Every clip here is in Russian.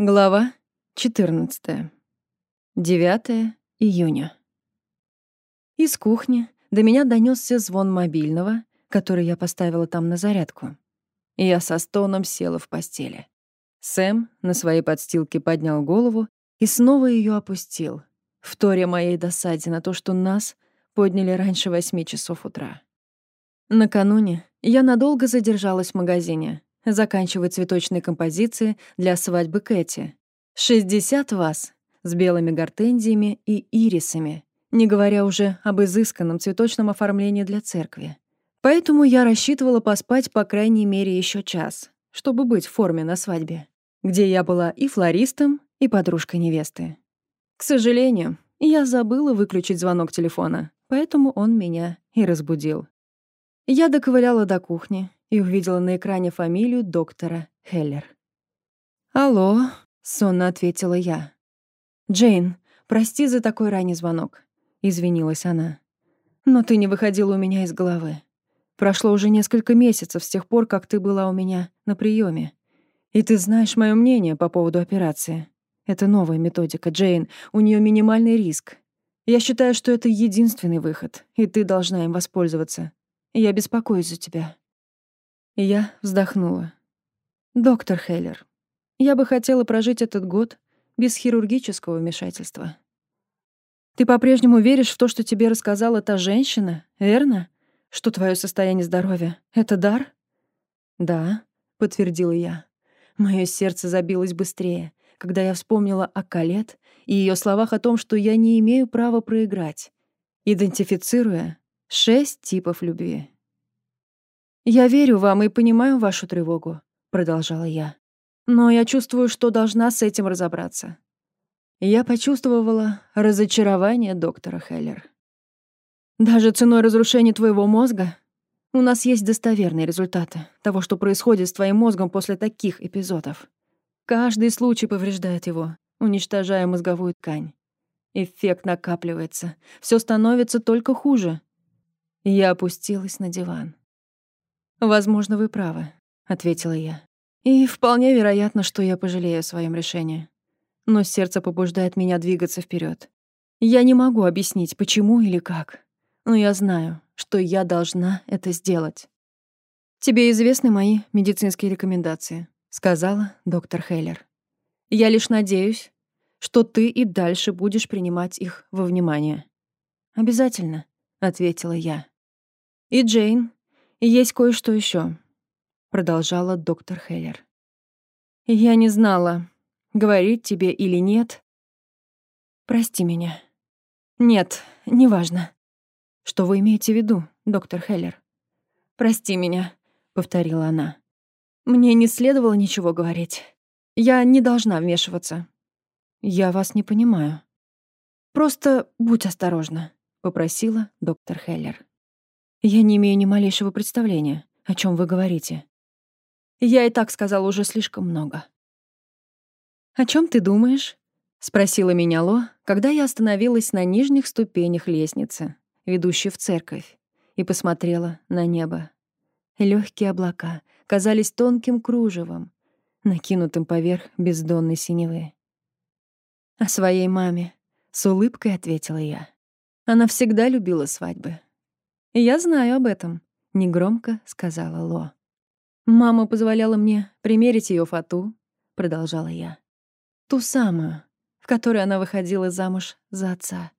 Глава 14. 9 июня. Из кухни до меня донесся звон мобильного, который я поставила там на зарядку. И я со стоном села в постели. Сэм на своей подстилке поднял голову и снова ее опустил, вторя моей досаде на то, что нас подняли раньше восьми часов утра. Накануне я надолго задержалась в магазине, заканчивая цветочные композиции для свадьбы Кэти. 60 вас с белыми гортензиями и ирисами, не говоря уже об изысканном цветочном оформлении для церкви. Поэтому я рассчитывала поспать по крайней мере еще час, чтобы быть в форме на свадьбе, где я была и флористом, и подружкой невесты. К сожалению, я забыла выключить звонок телефона, поэтому он меня и разбудил. Я доковыляла до кухни и увидела на экране фамилию доктора Хеллер. «Алло», — сонно ответила я. «Джейн, прости за такой ранний звонок», — извинилась она. «Но ты не выходила у меня из головы. Прошло уже несколько месяцев с тех пор, как ты была у меня на приеме. И ты знаешь мое мнение по поводу операции. Это новая методика, Джейн, у нее минимальный риск. Я считаю, что это единственный выход, и ты должна им воспользоваться. Я беспокоюсь за тебя». Я вздохнула. «Доктор Хейлер, я бы хотела прожить этот год без хирургического вмешательства. Ты по-прежнему веришь в то, что тебе рассказала та женщина, верно? Что твое состояние здоровья — это дар?» «Да», — подтвердила я. Мое сердце забилось быстрее, когда я вспомнила о Калет и ее словах о том, что я не имею права проиграть, идентифицируя шесть типов любви. «Я верю вам и понимаю вашу тревогу», — продолжала я. «Но я чувствую, что должна с этим разобраться». Я почувствовала разочарование доктора Хеллер. «Даже ценой разрушения твоего мозга у нас есть достоверные результаты того, что происходит с твоим мозгом после таких эпизодов. Каждый случай повреждает его, уничтожая мозговую ткань. Эффект накапливается, все становится только хуже. Я опустилась на диван. «Возможно, вы правы», — ответила я. «И вполне вероятно, что я пожалею о своем решении. Но сердце побуждает меня двигаться вперед. Я не могу объяснить, почему или как, но я знаю, что я должна это сделать». «Тебе известны мои медицинские рекомендации», — сказала доктор Хейлер. «Я лишь надеюсь, что ты и дальше будешь принимать их во внимание». «Обязательно», — ответила я. «И Джейн, есть кое-что еще, продолжала доктор Хеллер. Я не знала, говорить тебе или нет. Прости меня. Нет, неважно. Что вы имеете в виду, доктор Хеллер? Прости меня, повторила она. Мне не следовало ничего говорить. Я не должна вмешиваться. Я вас не понимаю. Просто будь осторожна, попросила доктор Хеллер. Я не имею ни малейшего представления, о чем вы говорите. Я и так сказала уже слишком много. О чем ты думаешь? спросила меня Ло, когда я остановилась на нижних ступенях лестницы, ведущей в церковь, и посмотрела на небо. Легкие облака казались тонким кружевом, накинутым поверх бездонной синевы. О своей маме с улыбкой ответила я. Она всегда любила свадьбы. «Я знаю об этом», — негромко сказала Ло. «Мама позволяла мне примерить ее фату», — продолжала я. «Ту самую, в которой она выходила замуж за отца».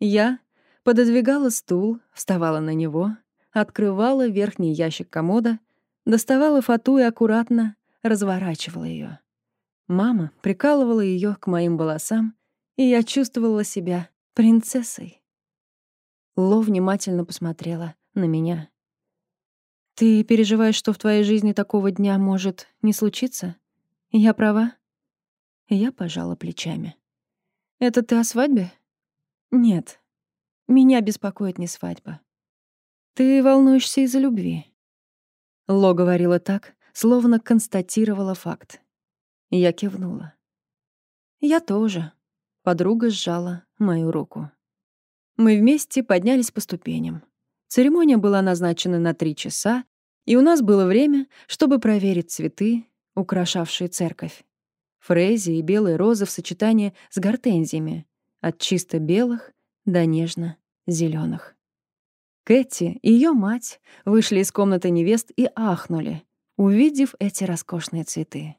Я пододвигала стул, вставала на него, открывала верхний ящик комода, доставала фату и аккуратно разворачивала ее. Мама прикалывала ее к моим волосам, и я чувствовала себя принцессой. Ло внимательно посмотрела на меня. «Ты переживаешь, что в твоей жизни такого дня может не случиться? Я права?» Я пожала плечами. «Это ты о свадьбе?» «Нет. Меня беспокоит не свадьба. Ты волнуешься из-за любви». Ло говорила так, словно констатировала факт. Я кивнула. «Я тоже». Подруга сжала мою руку. Мы вместе поднялись по ступеням. Церемония была назначена на три часа, и у нас было время, чтобы проверить цветы, украшавшие церковь. Фрези и белые розы в сочетании с гортензиями. От чисто белых до нежно зеленых. Кэти и ее мать вышли из комнаты невест и ахнули, увидев эти роскошные цветы.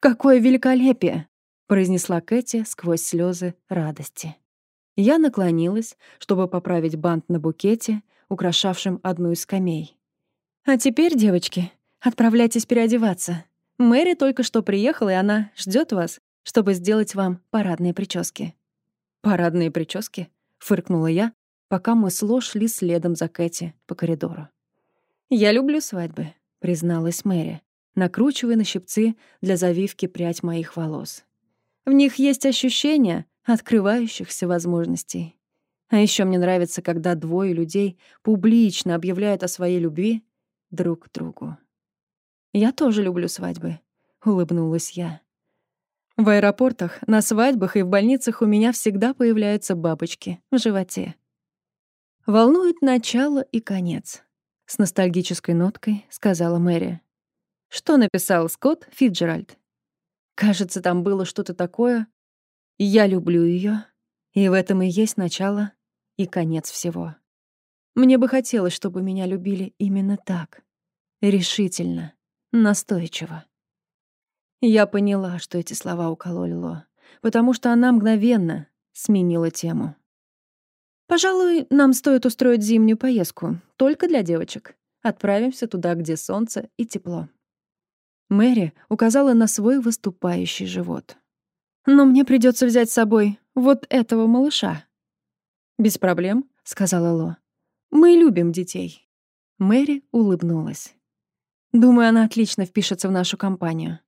«Какое великолепие!» — произнесла Кэти сквозь слезы радости. Я наклонилась, чтобы поправить бант на букете, украшавшем одну из скамей. «А теперь, девочки, отправляйтесь переодеваться. Мэри только что приехала, и она ждет вас, чтобы сделать вам парадные прически». «Парадные прически?» — фыркнула я, пока мы с Ло шли следом за Кэти по коридору. «Я люблю свадьбы», — призналась Мэри, накручивая на щипцы для завивки прядь моих волос. «В них есть ощущение открывающихся возможностей. А еще мне нравится, когда двое людей публично объявляют о своей любви друг к другу. «Я тоже люблю свадьбы», — улыбнулась я. В аэропортах, на свадьбах и в больницах у меня всегда появляются бабочки в животе. Волнует начало и конец. С ностальгической ноткой сказала Мэри. Что написал Скотт Фиджеральд? Кажется, там было что-то такое. Я люблю ее, и в этом и есть начало и конец всего. Мне бы хотелось, чтобы меня любили именно так. Решительно, настойчиво. Я поняла, что эти слова укололи Ло, потому что она мгновенно сменила тему. Пожалуй, нам стоит устроить зимнюю поездку, только для девочек. Отправимся туда, где солнце и тепло. Мэри указала на свой выступающий живот. Но мне придется взять с собой вот этого малыша. Без проблем, сказала Ло. Мы любим детей. Мэри улыбнулась. Думаю, она отлично впишется в нашу компанию.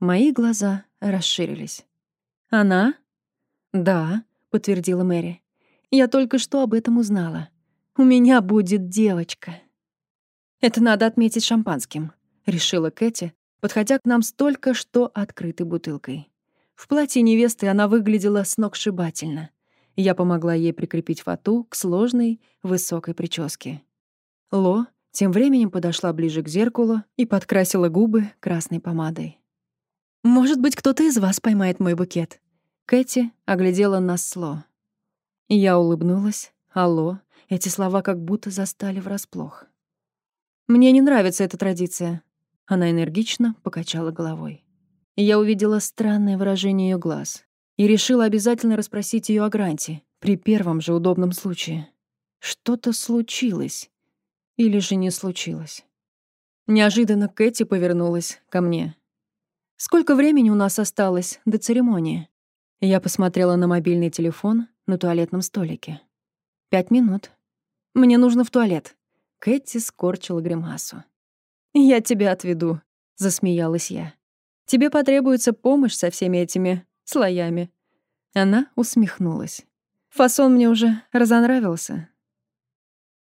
Мои глаза расширились. Она? Да, подтвердила Мэри. Я только что об этом узнала. У меня будет девочка. Это надо отметить шампанским, решила Кэти, подходя к нам с только что открытой бутылкой. В платье невесты она выглядела сногсшибательно. Я помогла ей прикрепить фату к сложной, высокой прическе. Ло тем временем подошла ближе к зеркалу и подкрасила губы красной помадой. «Может быть, кто-то из вас поймает мой букет?» Кэти оглядела нас сло. Я улыбнулась. «Алло». Эти слова как будто застали врасплох. «Мне не нравится эта традиция». Она энергично покачала головой. Я увидела странное выражение ее глаз и решила обязательно расспросить ее о гранте при первом же удобном случае. Что-то случилось. Или же не случилось. Неожиданно Кэти повернулась ко мне. «Сколько времени у нас осталось до церемонии?» Я посмотрела на мобильный телефон на туалетном столике. «Пять минут. Мне нужно в туалет». Кэти скорчила гримасу. «Я тебя отведу», — засмеялась я. «Тебе потребуется помощь со всеми этими слоями». Она усмехнулась. Фасон мне уже разонравился.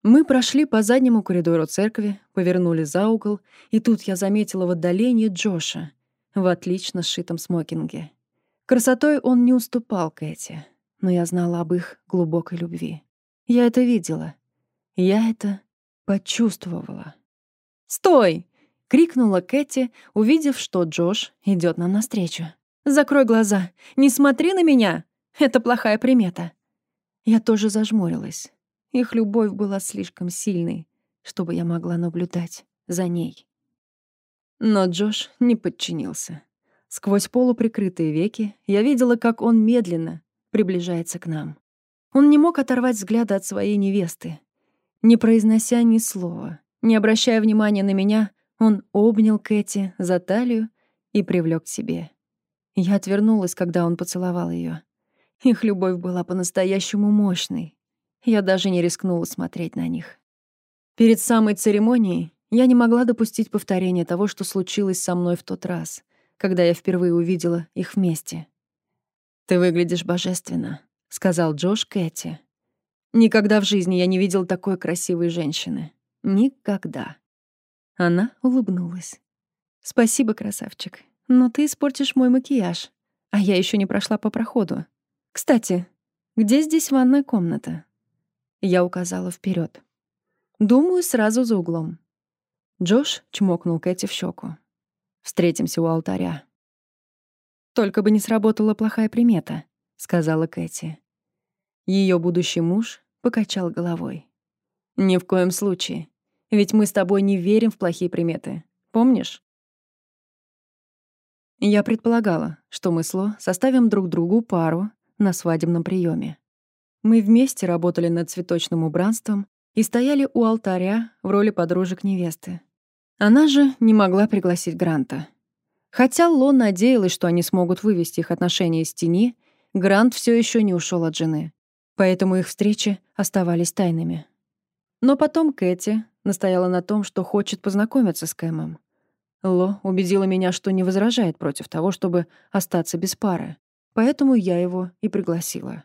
Мы прошли по заднему коридору церкви, повернули за угол, и тут я заметила в отдалении Джоша в отлично сшитом смокинге. Красотой он не уступал Кэти но я знала об их глубокой любви. Я это видела. Я это почувствовала. «Стой!» — крикнула Кэти, увидев, что Джош идет нам навстречу. «Закрой глаза! Не смотри на меня! Это плохая примета!» Я тоже зажмурилась. Их любовь была слишком сильной, чтобы я могла наблюдать за ней. Но Джош не подчинился. Сквозь полуприкрытые веки я видела, как он медленно, приближается к нам. Он не мог оторвать взгляда от своей невесты. Не произнося ни слова, не обращая внимания на меня, он обнял Кэти за талию и привлёк к себе. Я отвернулась, когда он поцеловал её. Их любовь была по-настоящему мощной. Я даже не рискнула смотреть на них. Перед самой церемонией я не могла допустить повторения того, что случилось со мной в тот раз, когда я впервые увидела их вместе. «Ты выглядишь божественно», — сказал Джош Кэти. «Никогда в жизни я не видел такой красивой женщины. Никогда». Она улыбнулась. «Спасибо, красавчик. Но ты испортишь мой макияж, а я еще не прошла по проходу. Кстати, где здесь ванная комната?» Я указала вперед. «Думаю, сразу за углом». Джош чмокнул Кэти в щеку. «Встретимся у алтаря». Только бы не сработала плохая примета, сказала Кэти. Ее будущий муж покачал головой. Ни в коем случае. Ведь мы с тобой не верим в плохие приметы. Помнишь? Я предполагала, что мы с Ло составим друг другу пару на свадебном приеме. Мы вместе работали над цветочным убранством и стояли у алтаря в роли подружек невесты. Она же не могла пригласить Гранта. Хотя Ло надеялась, что они смогут вывести их отношения из тени, Грант все еще не ушел от жены. Поэтому их встречи оставались тайными. Но потом Кэти настояла на том, что хочет познакомиться с Кэмом. Ло убедила меня, что не возражает против того, чтобы остаться без пары, поэтому я его и пригласила.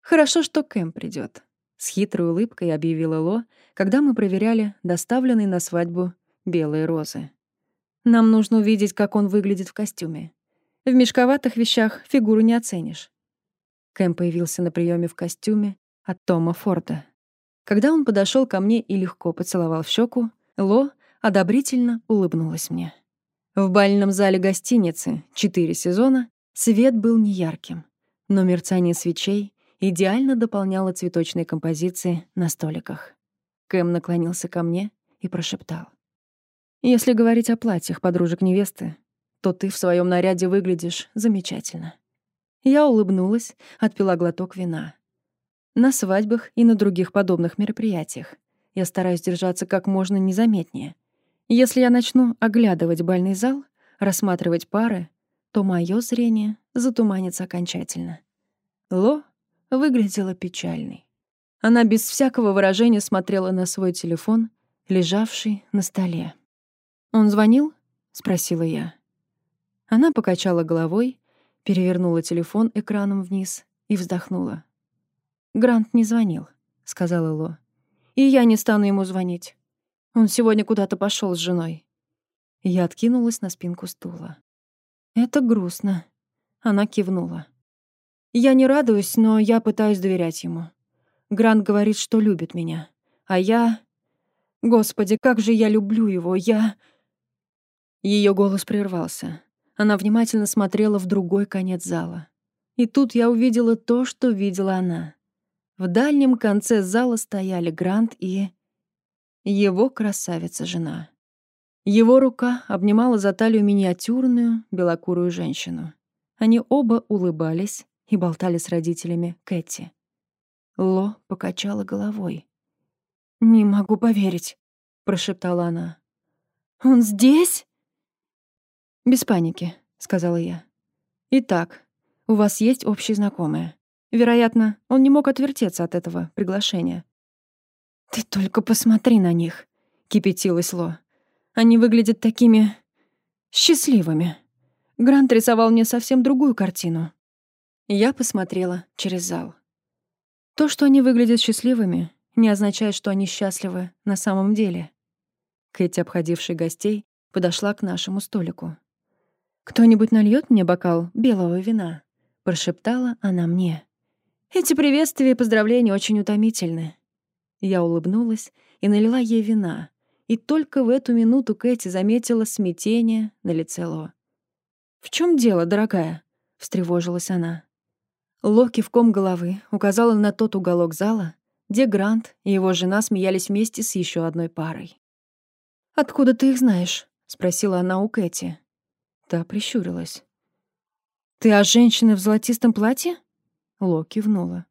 «Хорошо, что Кэм придет, с хитрой улыбкой объявила Ло, когда мы проверяли доставленные на свадьбу белые розы. «Нам нужно увидеть, как он выглядит в костюме. В мешковатых вещах фигуру не оценишь». Кэм появился на приеме в костюме от Тома Форда. Когда он подошел ко мне и легко поцеловал в щеку, Ло одобрительно улыбнулась мне. В бальном зале гостиницы четыре сезона свет был неярким, но мерцание свечей идеально дополняло цветочные композиции на столиках. Кэм наклонился ко мне и прошептал. «Если говорить о платьях подружек невесты, то ты в своем наряде выглядишь замечательно». Я улыбнулась, отпила глоток вина. На свадьбах и на других подобных мероприятиях. Я стараюсь держаться как можно незаметнее. Если я начну оглядывать бальный зал, рассматривать пары, то мое зрение затуманится окончательно. Ло выглядела печальной. Она без всякого выражения смотрела на свой телефон, лежавший на столе. «Он звонил?» — спросила я. Она покачала головой, перевернула телефон экраном вниз и вздохнула. «Грант не звонил», — сказала Ло. «И я не стану ему звонить. Он сегодня куда-то пошел с женой». Я откинулась на спинку стула. «Это грустно». Она кивнула. «Я не радуюсь, но я пытаюсь доверять ему. Грант говорит, что любит меня. А я... Господи, как же я люблю его, я...» Ее голос прервался. Она внимательно смотрела в другой конец зала. И тут я увидела то, что видела она. В дальнем конце зала стояли Грант и... его красавица-жена. Его рука обнимала за талию миниатюрную белокурую женщину. Они оба улыбались и болтали с родителями Кэти. Ло покачала головой. «Не могу поверить», — прошептала она. «Он здесь?» «Без паники», — сказала я. «Итак, у вас есть общие знакомые. Вероятно, он не мог отвертеться от этого приглашения. «Ты только посмотри на них», — кипятилась Ло. «Они выглядят такими... счастливыми. Грант рисовал мне совсем другую картину». Я посмотрела через зал. То, что они выглядят счастливыми, не означает, что они счастливы на самом деле. Кэти, обходившая гостей, подошла к нашему столику. «Кто-нибудь нальет мне бокал белого вина?» — прошептала она мне. Эти приветствия и поздравления очень утомительны. Я улыбнулась и налила ей вина. И только в эту минуту Кэти заметила смятение на лице Ло. «В чем дело, дорогая?» — встревожилась она. Ло кивком головы указала на тот уголок зала, где Грант и его жена смеялись вместе с еще одной парой. «Откуда ты их знаешь?» — спросила она у Кэти. Та прищурилась. «Ты о женщине в золотистом платье?» Ло кивнула.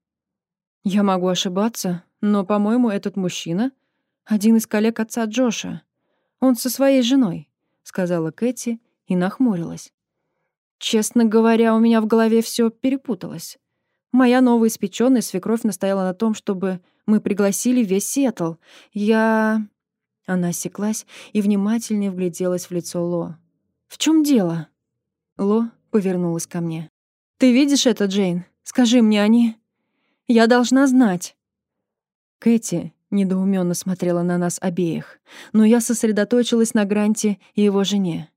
«Я могу ошибаться, но, по-моему, этот мужчина — один из коллег отца Джоша. Он со своей женой», — сказала Кэти и нахмурилась. «Честно говоря, у меня в голове все перепуталось. Моя новоиспечённая свекровь настояла на том, чтобы мы пригласили весь Сиэтл. Я...» Она осеклась и внимательнее вгляделась в лицо Ло. «В чем дело?» Ло повернулась ко мне. «Ты видишь это, Джейн? Скажи мне, они... Я должна знать». Кэти недоуменно смотрела на нас обеих, но я сосредоточилась на Гранте и его жене.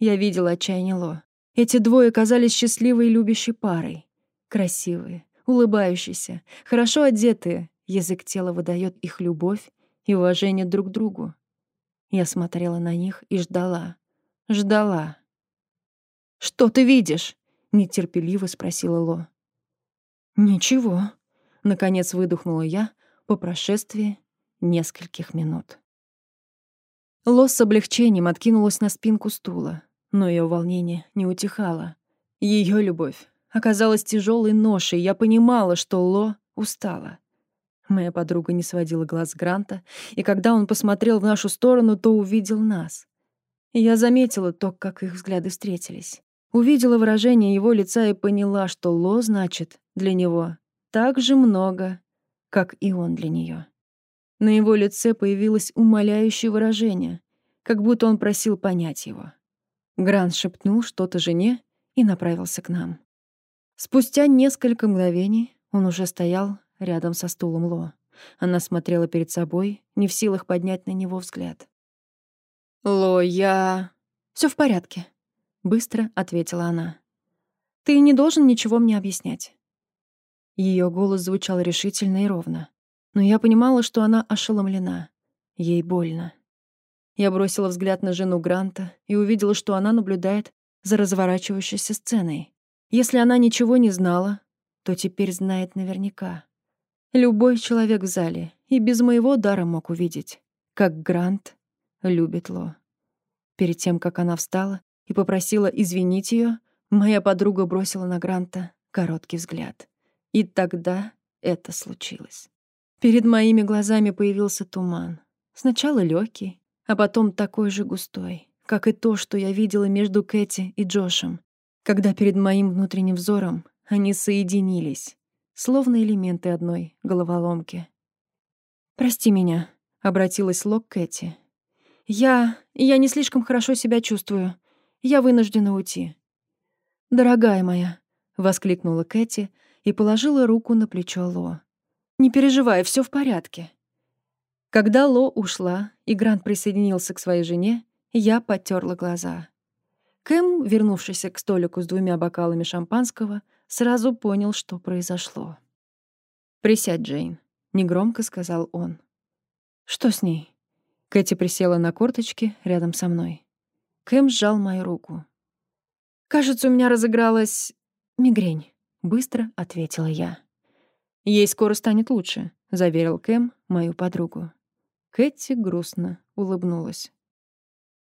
Я видела отчаяние Ло. Эти двое казались счастливой и любящей парой. Красивые, улыбающиеся, хорошо одетые. Язык тела выдает их любовь и уважение друг к другу. Я смотрела на них и ждала. Ждала. «Что ты видишь?» — нетерпеливо спросила Ло. «Ничего», — наконец выдохнула я по прошествии нескольких минут. Ло с облегчением откинулась на спинку стула, но ее волнение не утихало. Ее любовь оказалась тяжелой ношей, я понимала, что Ло устала. Моя подруга не сводила глаз Гранта, и когда он посмотрел в нашу сторону, то увидел нас. Я заметила то, как их взгляды встретились. Увидела выражение его лица и поняла, что Ло значит для него так же много, как и он для нее. На его лице появилось умоляющее выражение, как будто он просил понять его. Грант шепнул что-то жене и направился к нам. Спустя несколько мгновений он уже стоял рядом со стулом Ло. Она смотрела перед собой, не в силах поднять на него взгляд. «Ло, я...» Все в порядке», — быстро ответила она. «Ты не должен ничего мне объяснять». Ее голос звучал решительно и ровно, но я понимала, что она ошеломлена. Ей больно. Я бросила взгляд на жену Гранта и увидела, что она наблюдает за разворачивающейся сценой. Если она ничего не знала, то теперь знает наверняка. Любой человек в зале и без моего дара мог увидеть, как Грант любит Ло. Перед тем, как она встала и попросила извинить ее, моя подруга бросила на Гранта короткий взгляд. И тогда это случилось. Перед моими глазами появился туман. Сначала легкий, а потом такой же густой, как и то, что я видела между Кэти и Джошем, когда перед моим внутренним взором они соединились, словно элементы одной головоломки. «Прости меня», — обратилась Лок Кэти. «Я... я не слишком хорошо себя чувствую. Я вынуждена уйти». «Дорогая моя», — воскликнула Кэти и положила руку на плечо Ло. «Не переживай, все в порядке». Когда Ло ушла, и Грант присоединился к своей жене, я потерла глаза. Кэм, вернувшийся к столику с двумя бокалами шампанского, сразу понял, что произошло. «Присядь, Джейн», — негромко сказал он. «Что с ней?» Кэти присела на корточки рядом со мной. Кэм сжал мою руку. «Кажется, у меня разыгралась мигрень», — быстро ответила я. «Ей скоро станет лучше», — заверил Кэм мою подругу. Кэти грустно улыбнулась.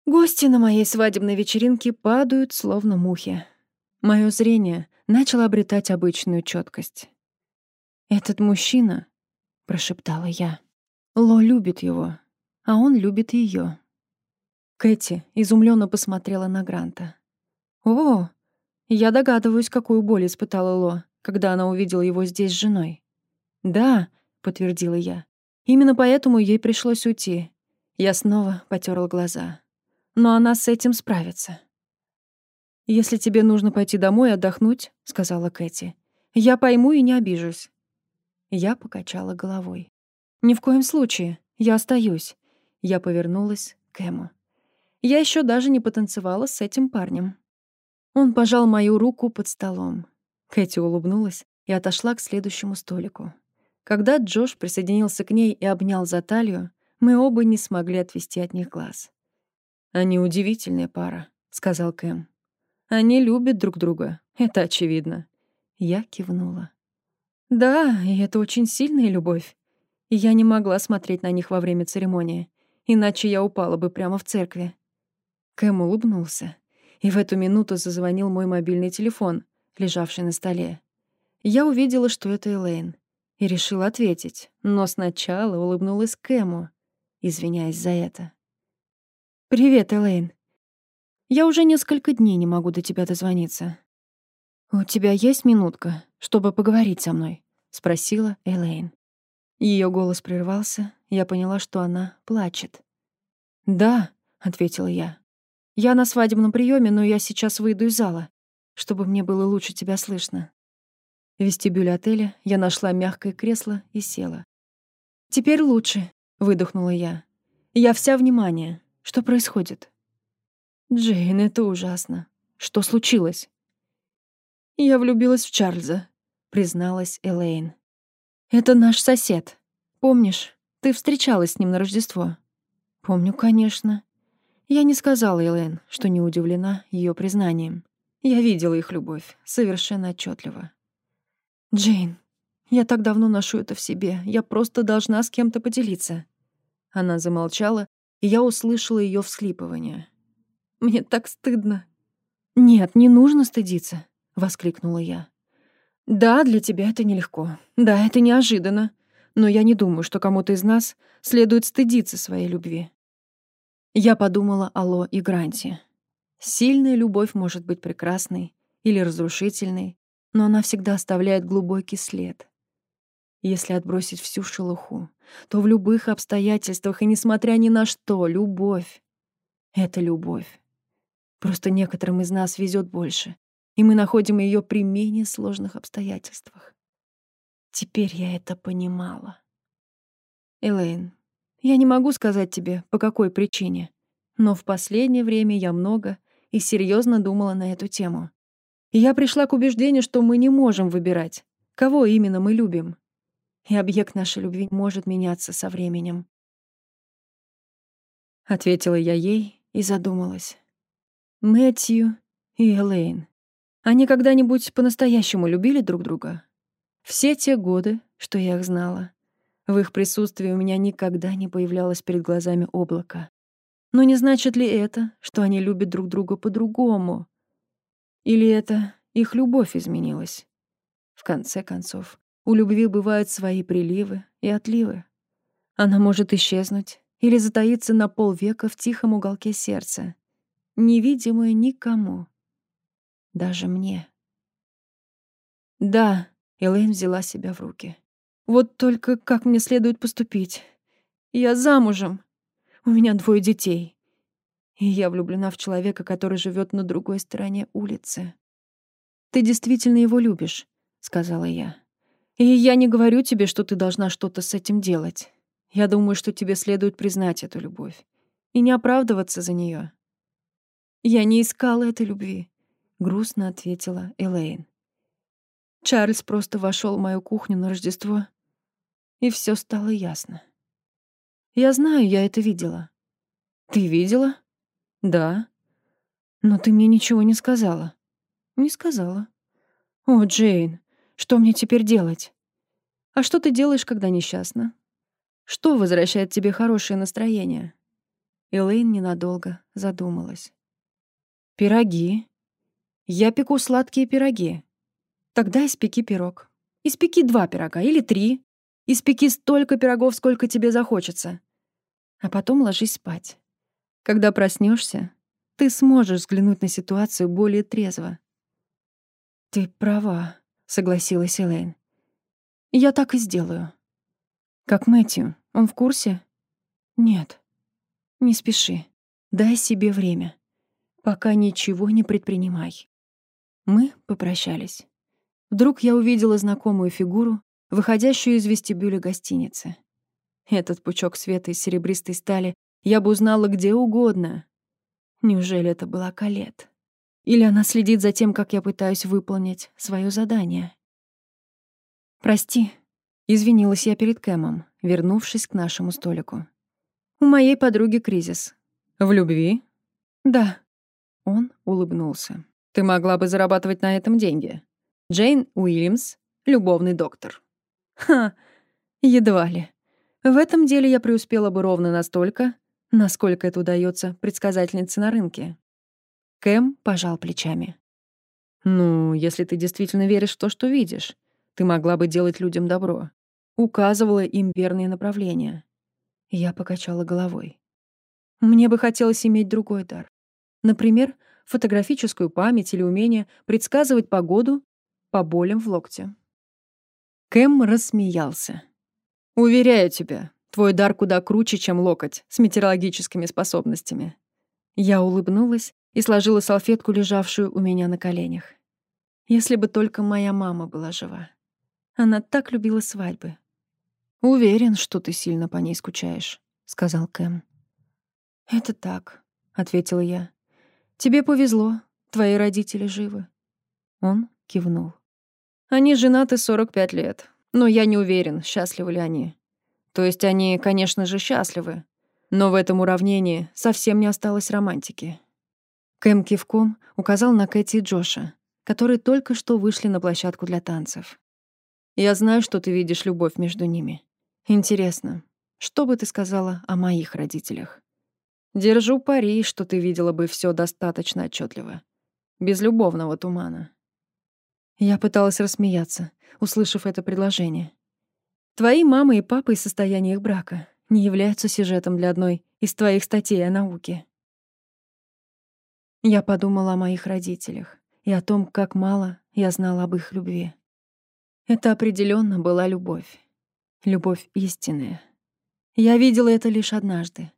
Гости на моей свадебной вечеринке падают, словно мухи. Мое зрение начало обретать обычную четкость. «Этот мужчина», — прошептала я, — «Ло любит его, а он любит ее. Кэти изумленно посмотрела на Гранта. «О, я догадываюсь, какую боль испытала Ло, когда она увидела его здесь с женой». «Да», — подтвердила я. «Именно поэтому ей пришлось уйти». Я снова потерла глаза. «Но она с этим справится». «Если тебе нужно пойти домой отдохнуть», — сказала Кэти, — «я пойму и не обижусь». Я покачала головой. «Ни в коем случае. Я остаюсь. Я повернулась к Эму. Я еще даже не потанцевала с этим парнем. Он пожал мою руку под столом. Кэти улыбнулась и отошла к следующему столику. Когда Джош присоединился к ней и обнял за талию, мы оба не смогли отвести от них глаз. «Они удивительная пара», — сказал Кэм. «Они любят друг друга, это очевидно». Я кивнула. «Да, и это очень сильная любовь. Я не могла смотреть на них во время церемонии иначе я упала бы прямо в церкви. Кэм улыбнулся, и в эту минуту зазвонил мой мобильный телефон, лежавший на столе. Я увидела, что это Элейн, и решила ответить, но сначала улыбнулась Кэму, извиняясь за это. «Привет, Элейн. Я уже несколько дней не могу до тебя дозвониться. У тебя есть минутка, чтобы поговорить со мной?» — спросила Элейн. Ее голос прервался, я поняла, что она плачет. «Да», — ответила я. «Я на свадебном приеме, но я сейчас выйду из зала, чтобы мне было лучше тебя слышно». В вестибюле отеля я нашла мягкое кресло и села. «Теперь лучше», — выдохнула я. «Я вся внимание. Что происходит?» «Джейн, это ужасно. Что случилось?» «Я влюбилась в Чарльза», — призналась Элейн. «Это наш сосед. Помнишь, ты встречалась с ним на Рождество?» «Помню, конечно». Я не сказала Элен, что не удивлена ее признанием. Я видела их любовь, совершенно отчетливо. «Джейн, я так давно ношу это в себе, я просто должна с кем-то поделиться». Она замолчала, и я услышала ее всхлипывание. «Мне так стыдно». «Нет, не нужно стыдиться», — воскликнула я. «Да, для тебя это нелегко. Да, это неожиданно. Но я не думаю, что кому-то из нас следует стыдиться своей любви». Я подумала о Ло и Гранте. Сильная любовь может быть прекрасной или разрушительной, но она всегда оставляет глубокий след. Если отбросить всю шелуху, то в любых обстоятельствах и несмотря ни на что, любовь — это любовь. Просто некоторым из нас везет больше, и мы находим ее при менее сложных обстоятельствах. Теперь я это понимала. Элейн, я не могу сказать тебе, по какой причине, но в последнее время я много и серьезно думала на эту тему. И я пришла к убеждению, что мы не можем выбирать, кого именно мы любим. И объект нашей любви может меняться со временем. Ответила я ей и задумалась. Мэтью и Элейн. Они когда-нибудь по-настоящему любили друг друга? Все те годы, что я их знала. В их присутствии у меня никогда не появлялось перед глазами облако. Но не значит ли это, что они любят друг друга по-другому? Или это их любовь изменилась? В конце концов, у любви бывают свои приливы и отливы. Она может исчезнуть или затаиться на полвека в тихом уголке сердца, невидимая никому, даже мне. Да, Элэйн взяла себя в руки. Вот только как мне следует поступить? Я замужем. У меня двое детей. И я влюблена в человека, который живет на другой стороне улицы. Ты действительно его любишь, сказала я. И я не говорю тебе, что ты должна что-то с этим делать. Я думаю, что тебе следует признать эту любовь и не оправдываться за нее. Я не искала этой любви, грустно ответила Элейн. Чарльз просто вошел в мою кухню на Рождество, и все стало ясно. Я знаю, я это видела. Ты видела? Да. Но ты мне ничего не сказала. Не сказала. О, Джейн, что мне теперь делать? А что ты делаешь, когда несчастна? Что возвращает тебе хорошее настроение? Элейн ненадолго задумалась. Пироги. Я пеку сладкие пироги. Тогда испеки пирог. Испеки два пирога или три. Испеки столько пирогов, сколько тебе захочется а потом ложись спать. Когда проснешься, ты сможешь взглянуть на ситуацию более трезво. «Ты права», — согласилась Элейн. «Я так и сделаю». «Как Мэтью, он в курсе?» «Нет. Не спеши. Дай себе время. Пока ничего не предпринимай». Мы попрощались. Вдруг я увидела знакомую фигуру, выходящую из вестибюля гостиницы. Этот пучок света из серебристой стали я бы узнала где угодно. Неужели это была Калет? Или она следит за тем, как я пытаюсь выполнить свое задание? «Прости», — извинилась я перед Кэмом, вернувшись к нашему столику. «У моей подруги кризис». «В любви?» «Да». Он улыбнулся. «Ты могла бы зарабатывать на этом деньги. Джейн Уильямс — любовный доктор». «Ха, едва ли. В этом деле я преуспела бы ровно настолько, насколько это удается предсказательнице на рынке. Кэм пожал плечами. «Ну, если ты действительно веришь в то, что видишь, ты могла бы делать людям добро. Указывала им верные направления». Я покачала головой. Мне бы хотелось иметь другой дар. Например, фотографическую память или умение предсказывать погоду по болям в локте. Кэм рассмеялся. Уверяю тебя, твой дар куда круче, чем локоть с метеорологическими способностями. Я улыбнулась и сложила салфетку, лежавшую у меня на коленях. Если бы только моя мама была жива. Она так любила свадьбы. «Уверен, что ты сильно по ней скучаешь», — сказал Кэм. «Это так», — ответила я. «Тебе повезло, твои родители живы». Он кивнул. «Они женаты 45 лет. Но я не уверен, счастливы ли они. То есть они, конечно же, счастливы. Но в этом уравнении совсем не осталось романтики. Кэм кивком указал на Кэти и Джоша, которые только что вышли на площадку для танцев. «Я знаю, что ты видишь любовь между ними. Интересно, что бы ты сказала о моих родителях? Держу пари, что ты видела бы все достаточно отчетливо, без любовного тумана». Я пыталась рассмеяться, услышав это предложение. Твои мама и папа и состояние их брака не являются сюжетом для одной из твоих статей о науке. Я подумала о моих родителях и о том, как мало я знала об их любви. Это определенно была любовь. Любовь истинная. Я видела это лишь однажды,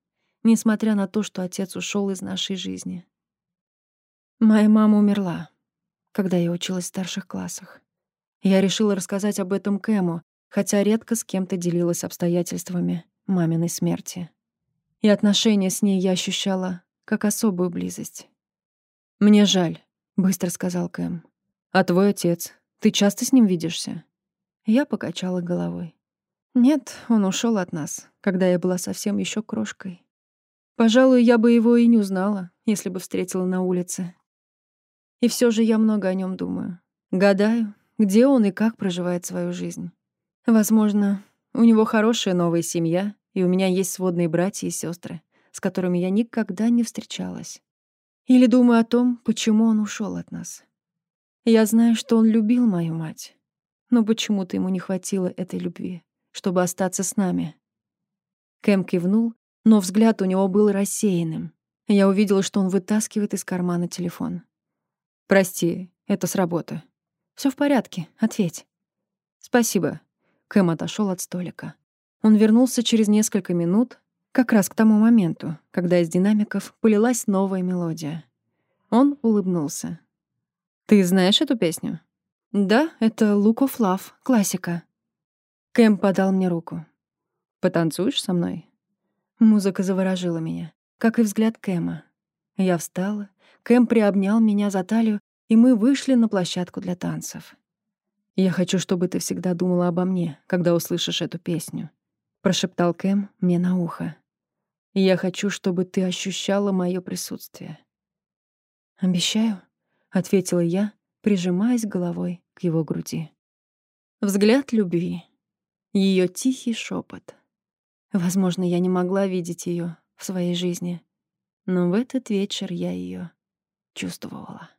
несмотря на то, что отец ушел из нашей жизни. Моя мама умерла, когда я училась в старших классах. Я решила рассказать об этом Кэму, хотя редко с кем-то делилась обстоятельствами маминой смерти. И отношения с ней я ощущала как особую близость. «Мне жаль», — быстро сказал Кэм. «А твой отец? Ты часто с ним видишься?» Я покачала головой. Нет, он ушел от нас, когда я была совсем еще крошкой. Пожалуй, я бы его и не узнала, если бы встретила на улице. И все же я много о нем думаю. Гадаю, где он и как проживает свою жизнь. Возможно, у него хорошая новая семья, и у меня есть сводные братья и сестры, с которыми я никогда не встречалась. Или думаю о том, почему он ушел от нас. Я знаю, что он любил мою мать, но почему-то ему не хватило этой любви чтобы остаться с нами. Кэм кивнул, но взгляд у него был рассеянным. Я увидела, что он вытаскивает из кармана телефон. «Прости, это с работы». Все в порядке, ответь». «Спасибо». Кэм отошел от столика. Он вернулся через несколько минут, как раз к тому моменту, когда из динамиков полилась новая мелодия. Он улыбнулся. «Ты знаешь эту песню?» «Да, это «Look of Love», классика. Кэм подал мне руку. «Потанцуешь со мной?» Музыка заворожила меня, как и взгляд Кэма. Я встала, Кэм приобнял меня за талию, и мы вышли на площадку для танцев. «Я хочу, чтобы ты всегда думала обо мне, когда услышишь эту песню», — прошептал Кэм мне на ухо. «Я хочу, чтобы ты ощущала мое присутствие». «Обещаю», — ответила я, прижимаясь головой к его груди. Взгляд любви ее тихий шепот. Возможно, я не могла видеть ее в своей жизни, но в этот вечер я ее чувствовала.